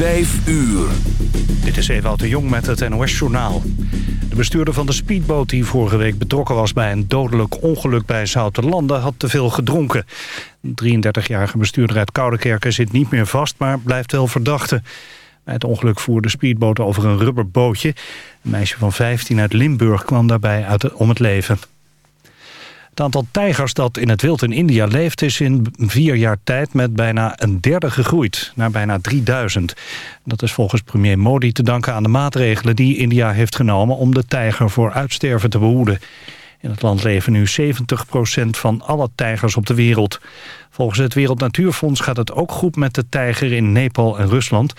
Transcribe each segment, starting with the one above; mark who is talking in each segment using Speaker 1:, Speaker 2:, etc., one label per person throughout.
Speaker 1: Vijf uur.
Speaker 2: Dit is Ewout de Jong met het NOS-journaal. De bestuurder van de speedboot die vorige week betrokken was... bij een dodelijk ongeluk bij Zouterlanden had te veel gedronken. Een 33-jarige bestuurder uit Koudekerken zit niet meer vast... maar blijft wel verdachte. Bij het ongeluk voerde de speedboot over een rubberbootje. Een meisje van 15 uit Limburg kwam daarbij om het leven. Het aantal tijgers dat in het wild in India leeft... is in vier jaar tijd met bijna een derde gegroeid, naar bijna 3000. Dat is volgens premier Modi te danken aan de maatregelen... die India heeft genomen om de tijger voor uitsterven te behoeden. In het land leven nu 70% van alle tijgers op de wereld. Volgens het Wereld Natuurfonds gaat het ook goed met de tijger in Nepal en Rusland.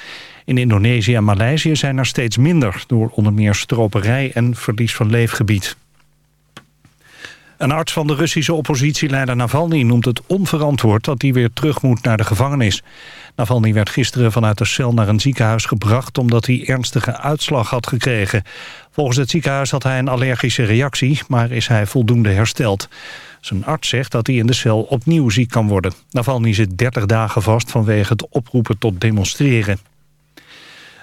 Speaker 2: In Indonesië en Maleisië zijn er steeds minder... door onder meer stroperij en verlies van leefgebied. Een arts van de Russische oppositieleider Navalny noemt het onverantwoord dat hij weer terug moet naar de gevangenis. Navalny werd gisteren vanuit de cel naar een ziekenhuis gebracht omdat hij ernstige uitslag had gekregen. Volgens het ziekenhuis had hij een allergische reactie, maar is hij voldoende hersteld. Zijn arts zegt dat hij in de cel opnieuw ziek kan worden. Navalny zit 30 dagen vast vanwege het oproepen tot demonstreren.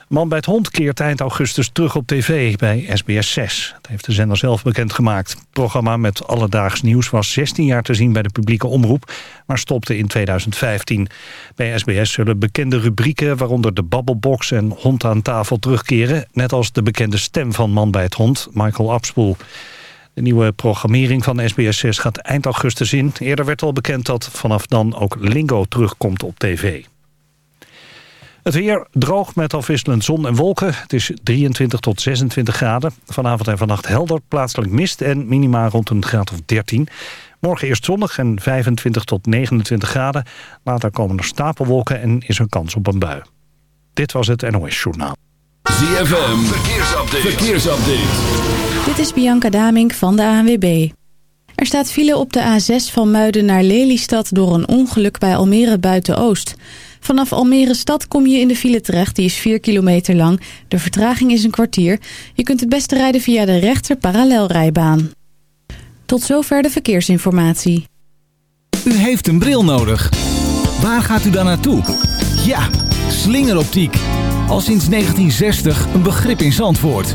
Speaker 2: Man bij het hond keert eind augustus terug op tv bij SBS 6. Dat heeft de zender zelf bekendgemaakt. Het programma met alledaags nieuws was 16 jaar te zien bij de publieke omroep... maar stopte in 2015. Bij SBS zullen bekende rubrieken, waaronder de Babbelbox en Hond aan tafel terugkeren... net als de bekende stem van Man bij het hond, Michael Abspoel. De nieuwe programmering van SBS 6 gaat eind augustus in. Eerder werd al bekend dat vanaf dan ook Lingo terugkomt op tv. Het weer droog met afwisselend zon en wolken. Het is 23 tot 26 graden. Vanavond en vannacht helder, plaatselijk mist en minima rond een graad of 13. Morgen eerst zonnig en 25 tot 29 graden. Later komen er stapelwolken en is er kans op een bui. Dit was het NOS Journaal.
Speaker 1: ZFM, verkeersupdate. verkeersupdate.
Speaker 3: Dit is Bianca Damink van de ANWB. Er staat file op de A6 van Muiden naar Lelystad door een ongeluk bij Almere Buiten-Oost. Vanaf Almere stad kom je in de file terecht. Die is 4 kilometer lang. De vertraging is een kwartier. Je kunt het beste rijden via de rechter parallelrijbaan. Tot zover de verkeersinformatie.
Speaker 4: U heeft een bril nodig. Waar gaat u dan naartoe? Ja, slingeroptiek. Al sinds 1960 een begrip in Zandvoort.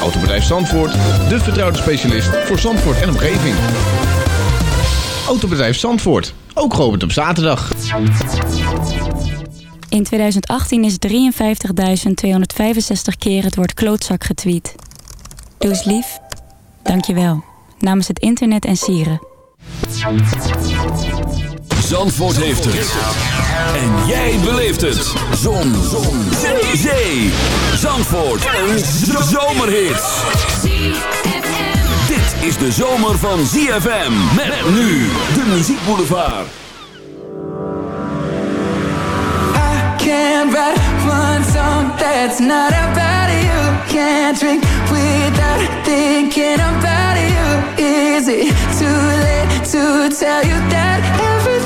Speaker 5: Autobedrijf Zandvoort, de vertrouwde specialist voor Zandvoort en omgeving. Autobedrijf Zandvoort, ook geopend op zaterdag.
Speaker 6: In 2018 is 53.265 keer het woord klootzak getweet. Doe eens lief. Dank je wel. Namens het internet en sieren.
Speaker 1: Zandvoort heeft het. En jij beleeft het. Zon. Zon. Zee. Zee. Zandvoort. Een zomerhit. Dit is de zomer van ZFM. Met nu de muziekboulevard.
Speaker 7: can't write one song that's not about you. Can't drink without thinking about you. Is it too late to tell you that everything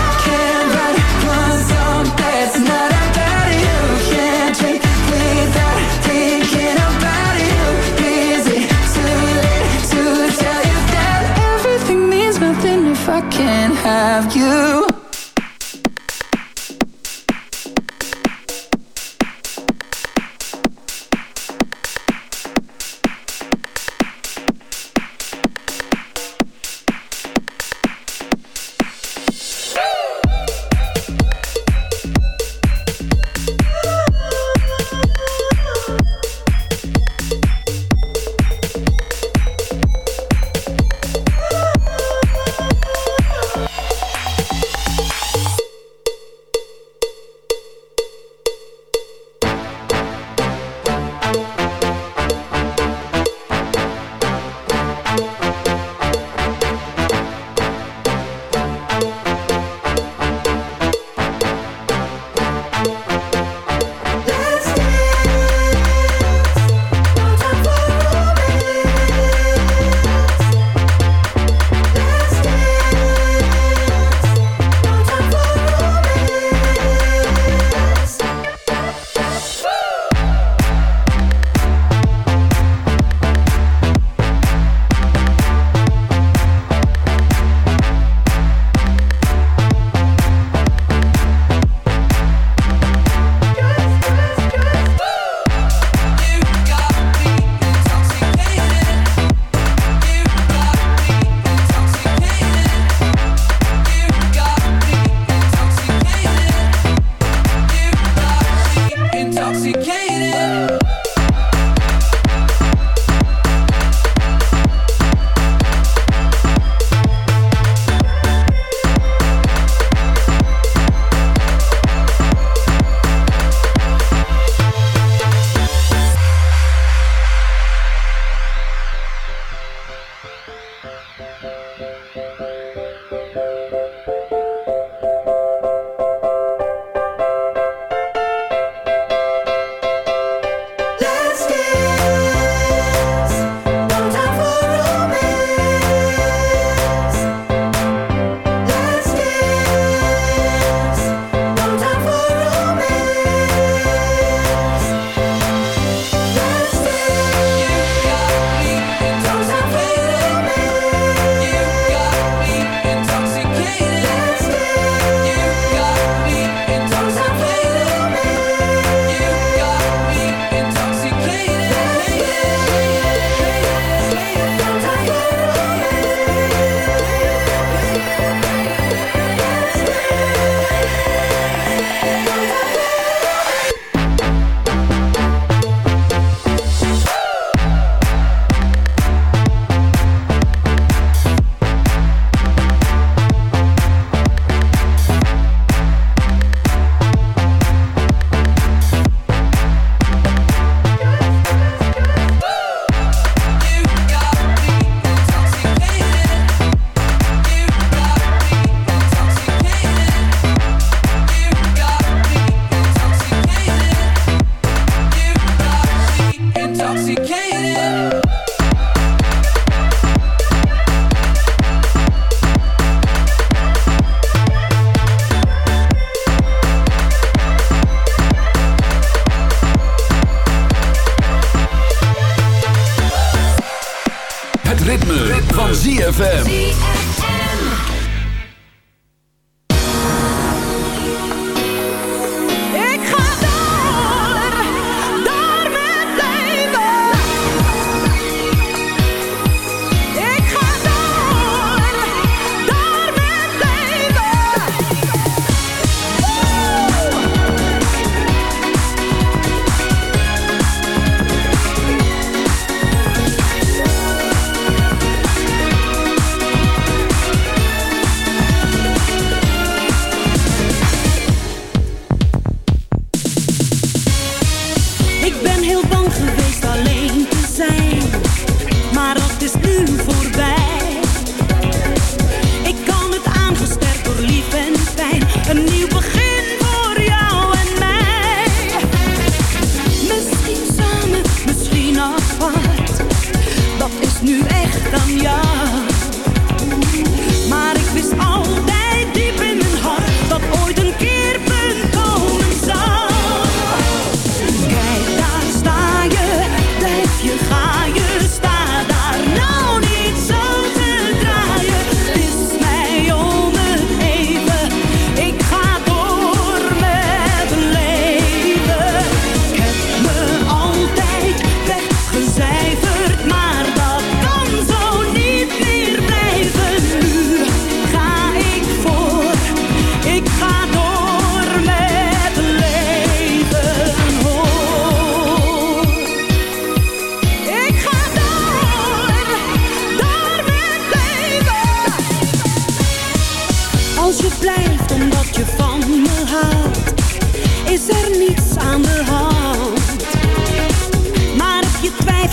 Speaker 7: Have you?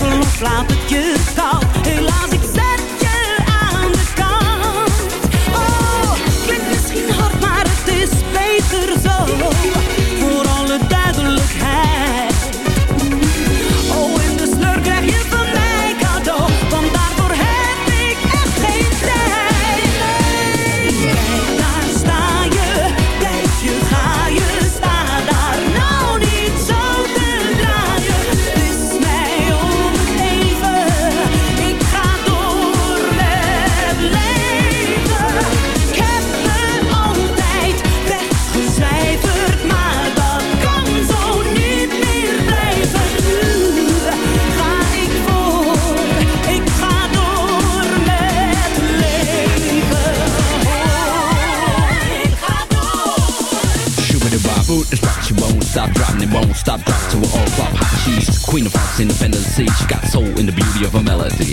Speaker 8: envelop laat het je koud.
Speaker 9: Queen of fox Independence, she got soul in the beauty of her melody.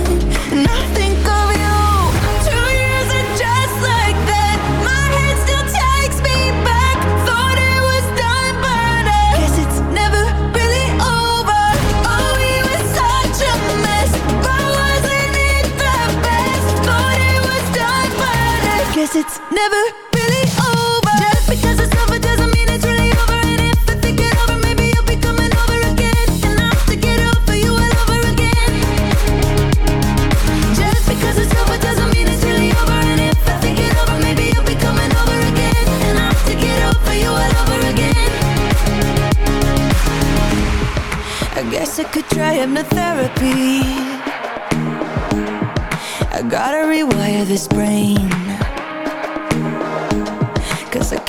Speaker 10: Guess it's never really over. Just because it's over doesn't mean it's really over. And if I think it over, maybe you'll be coming over again. And I have to get over you all over again. Just because it's over doesn't mean it's really over. And if I think it over, maybe you'll be coming over again. And I have to get over you all over again. I guess I could try hypnotherapy. I gotta rewire this brain.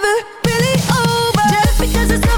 Speaker 10: never really over. Just because it's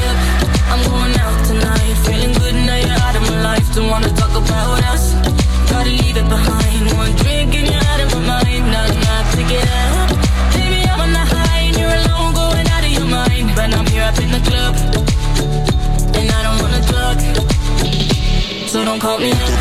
Speaker 11: help me.
Speaker 1: out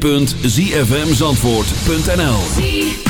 Speaker 1: www.zfmzandvoort.nl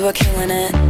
Speaker 12: you were killing it.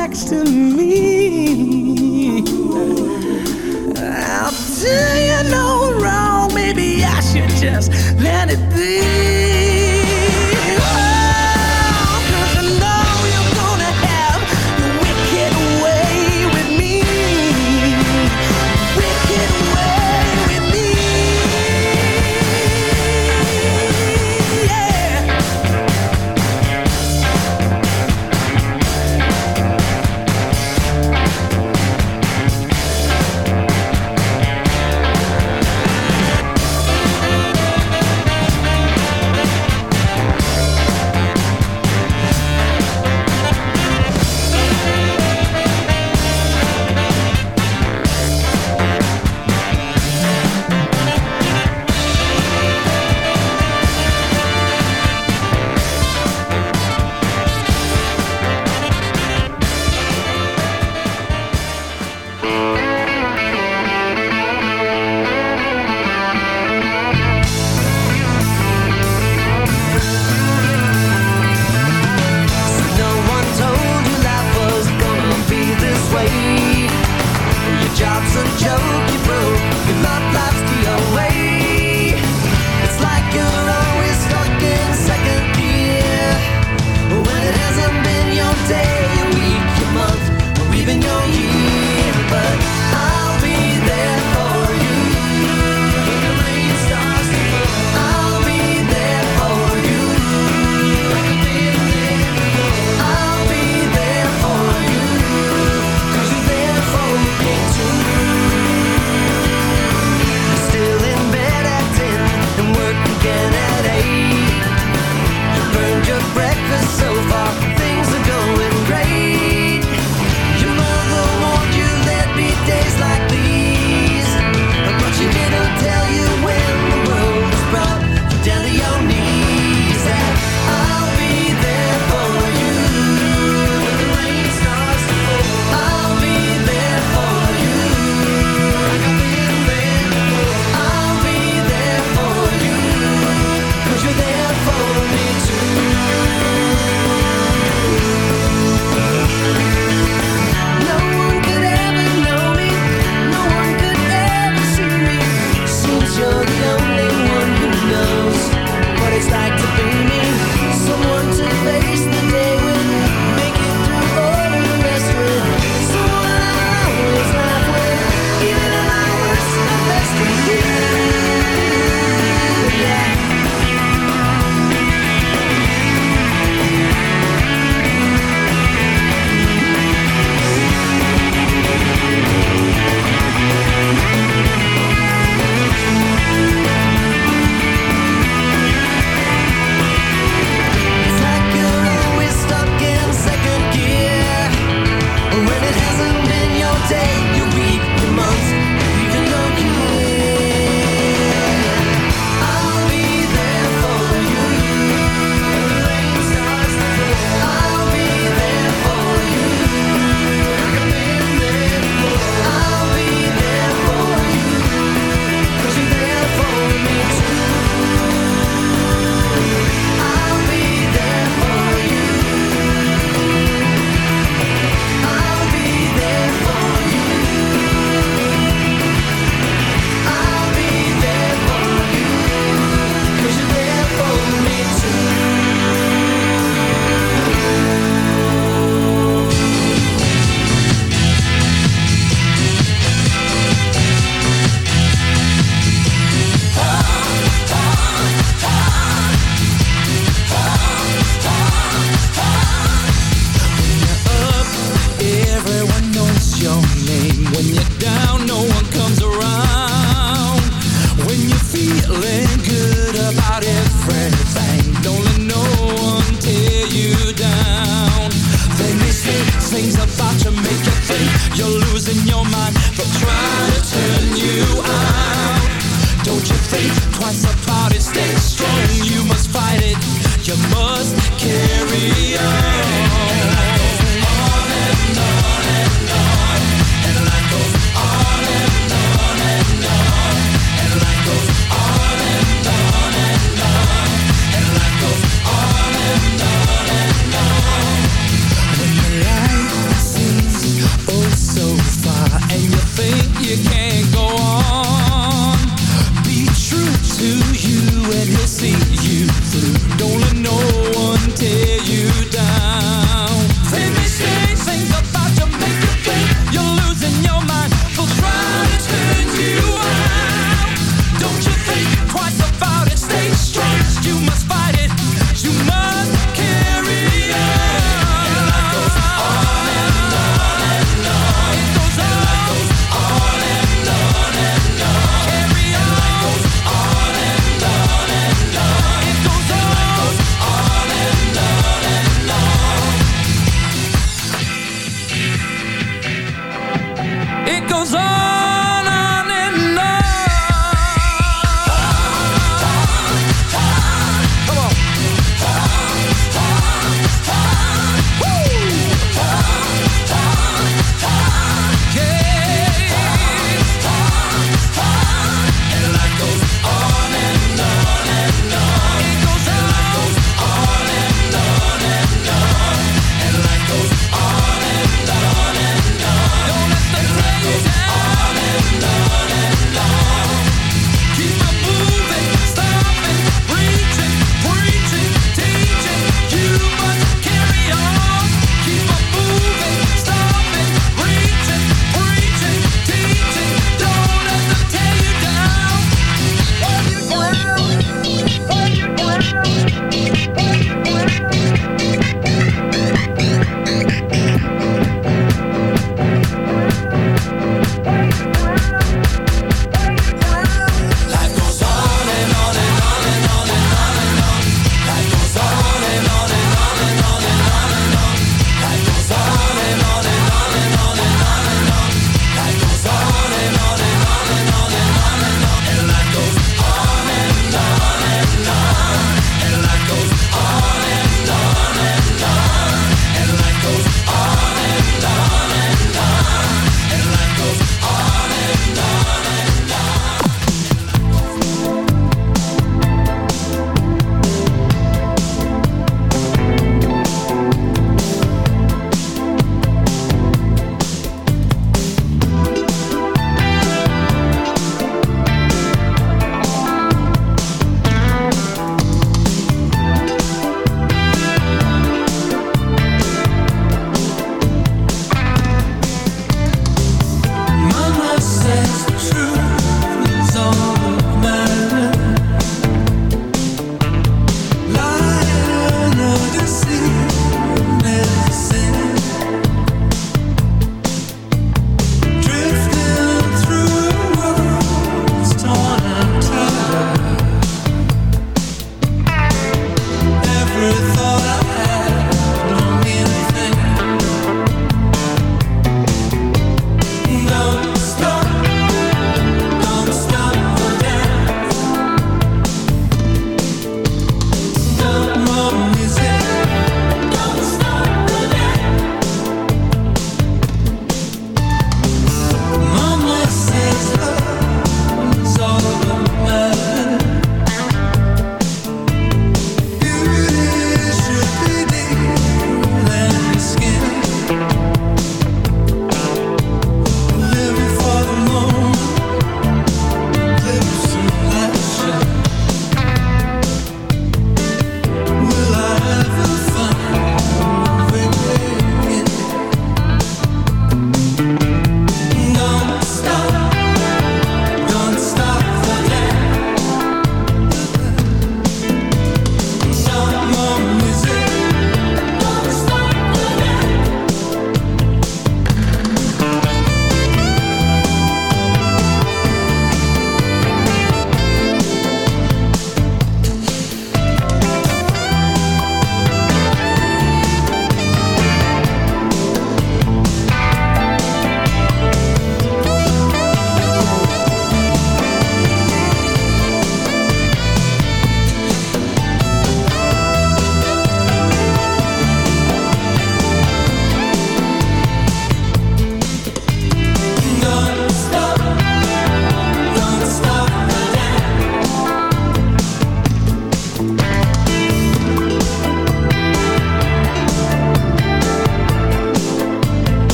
Speaker 11: Next to me.